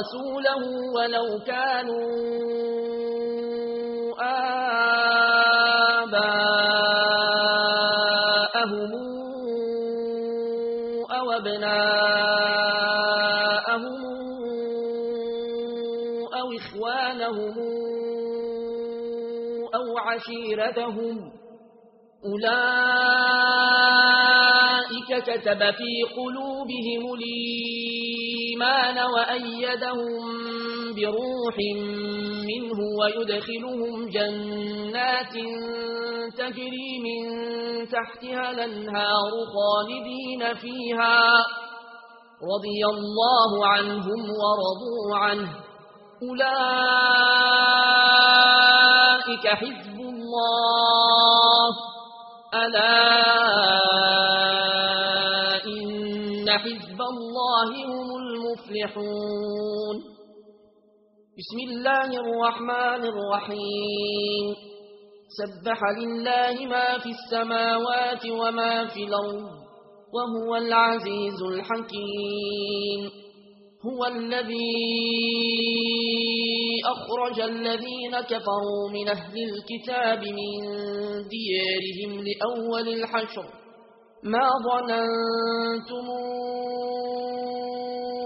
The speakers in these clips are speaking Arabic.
رسوله ولو كانوا آباءهم أو أبناءهم أو إخوانهم أو عشيرتهم أولئك كتب في قلوبهم الإيمان وأيدهم بروح منه ويدخلهم جنات تجري من تحتها الانهار خالدين فيها رضي الله عنهم ورضوا عنه أولئك حزب الله ألا اللہ هم المفلحون بسم اللہ الرحمن الرحیم سبح للہ ما في السماوات وما في الأرض وهو العزيز الحكيم هو الذي أخرج الذين كفروا من أهل الكتاب من ديارهم لأول الحشر ما ظننتمون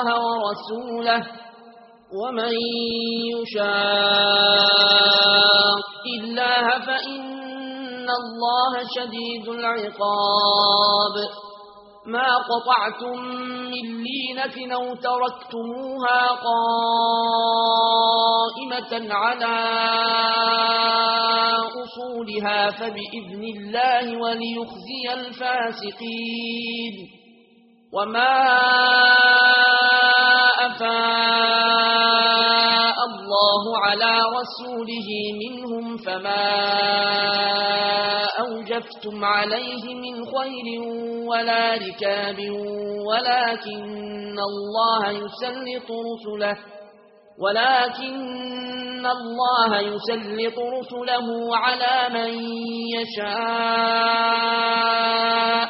الله ورسوله ومن يشاق الله فإن الله شديد العقاب. ما قطعتم من لينة أو تركتموها قائمة على أصولها فبإذن الله وليخزي الفاسقين. وما الله على رسوله منهم فما أوجفتم عليه من خير ولا ركاب ولكن الله يسلط رسله ولكن الله يسلط رسله على من يشاء.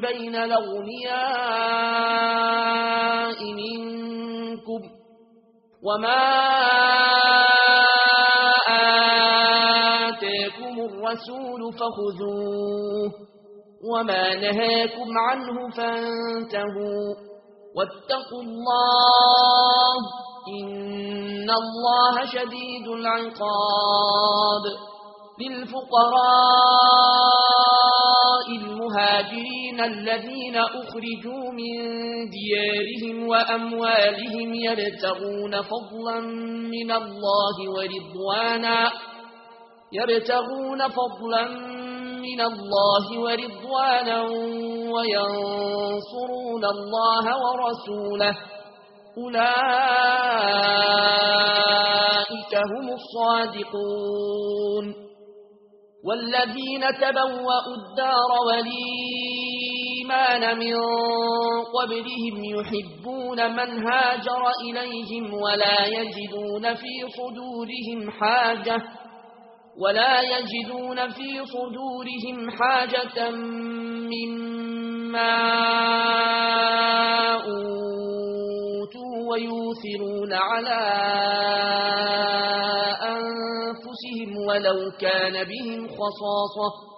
بين الأغنياء منكم وما آتاكم الرسول فخذوه وما نهاكم عنه فانتهوا واتقوا الله إن الله شديد العقاب للفقراء المهاجرين إن الذين أخرجوا من ديارهم وأموالهم فضلا من الله ورضوانا فضلا من الله ورضوانا وينصرون الله ورسوله أولئك هم الصادقون والذين تبوأوا الدار وليه الإيمان من قبلهم يحبون من هاجر إليهم ولا يجدون في صدورهم حاجة ولا يجدون في صدورهم حاجة مما أوتوا ويوثرون على أنفسهم ولو كان بهم خصاصة